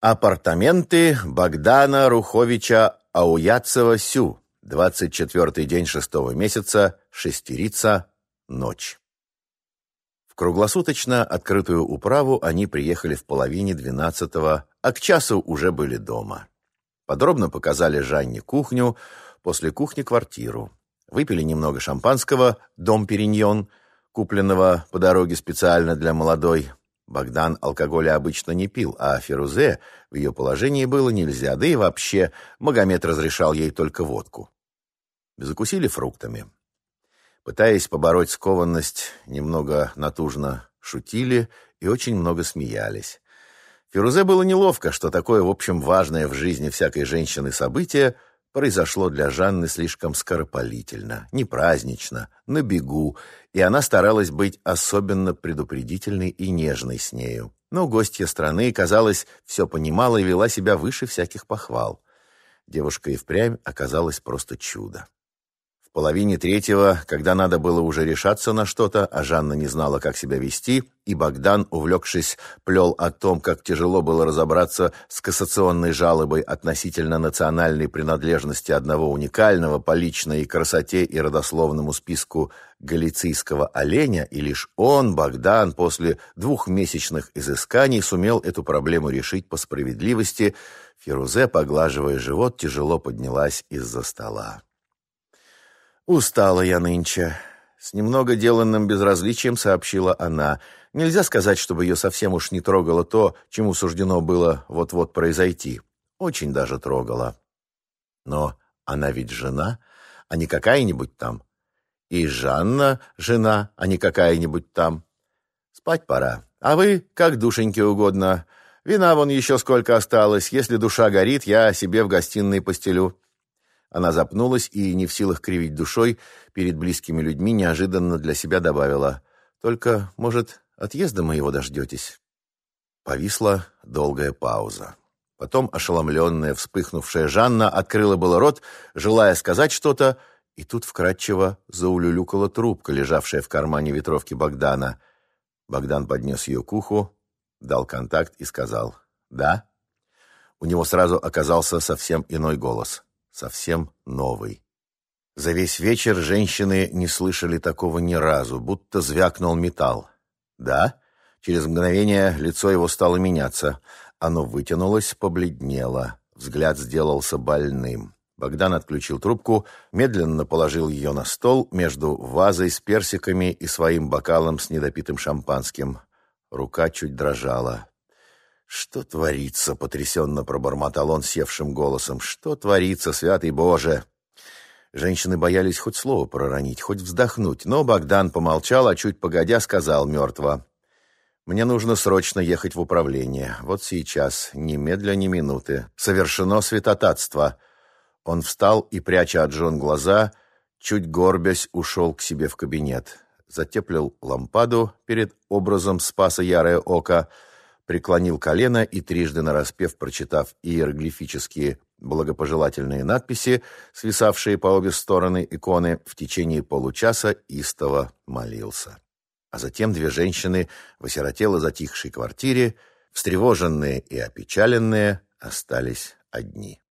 Апартаменты Богдана Руховича Ауяцева-Сю. 24 день шестого месяца, шестерица, ночь. В круглосуточно открытую управу они приехали в половине двенадцатого, а к часу уже были дома. Подробно показали Жанне кухню, после кухни квартиру. Выпили немного шампанского, дом Периньон, купленного по дороге специально для молодой, Богдан алкоголя обычно не пил, а Фирузе в ее положении было нельзя, да и вообще Магомед разрешал ей только водку. Закусили фруктами. Пытаясь побороть скованность, немного натужно шутили и очень много смеялись. Фирузе было неловко, что такое, в общем, важное в жизни всякой женщины событие произошло для Жанны слишком скоропалительно, непразднично, на бегу, и она старалась быть особенно предупредительной и нежной с нею. Но гостья страны, казалось, все понимала и вела себя выше всяких похвал. Девушка и впрямь оказалась просто чудо. Половине третьего, когда надо было уже решаться на что-то, а Жанна не знала, как себя вести, и Богдан, увлекшись, плел о том, как тяжело было разобраться с кассационной жалобой относительно национальной принадлежности одного уникального по личной красоте и родословному списку галицийского оленя, и лишь он, Богдан, после двухмесячных изысканий сумел эту проблему решить по справедливости, Фирузе, поглаживая живот, тяжело поднялась из-за стола. «Устала я нынче», — с немного деланным безразличием сообщила она. Нельзя сказать, чтобы ее совсем уж не трогало то, чему суждено было вот-вот произойти. Очень даже трогало. Но она ведь жена, а не какая-нибудь там. И Жанна жена, а не какая-нибудь там. Спать пора. А вы, как душеньке угодно. Вина вон еще сколько осталось. Если душа горит, я себе в гостиной постелю. Она запнулась и, не в силах кривить душой, перед близкими людьми неожиданно для себя добавила. «Только, может, отъезда моего дождетесь?» Повисла долгая пауза. Потом ошеломленная, вспыхнувшая Жанна открыла было рот, желая сказать что-то, и тут вкратчиво заулюлюкала трубка, лежавшая в кармане ветровки Богдана. Богдан поднес ее к уху, дал контакт и сказал «Да?». У него сразу оказался совсем иной голос совсем новый. За весь вечер женщины не слышали такого ни разу, будто звякнул металл. «Да?» Через мгновение лицо его стало меняться. Оно вытянулось, побледнело. Взгляд сделался больным. Богдан отключил трубку, медленно положил ее на стол между вазой с персиками и своим бокалом с недопитым шампанским. Рука чуть дрожала. «Что творится?» — потрясенно пробормотал он севшим голосом. «Что творится, святый Боже?» Женщины боялись хоть слово проронить, хоть вздохнуть, но Богдан помолчал, а чуть погодя сказал мертво. «Мне нужно срочно ехать в управление. Вот сейчас, немедля ни минуты. Совершено святотатство». Он встал и, пряча от жен глаза, чуть горбясь, ушел к себе в кабинет. Затеплил лампаду перед образом спаса ярое око — преклонил колено и трижды нараспев, прочитав иероглифические благопожелательные надписи, свисавшие по обе стороны иконы, в течение получаса истово молился. А затем две женщины в осиротело затихшей квартире, встревоженные и опечаленные, остались одни.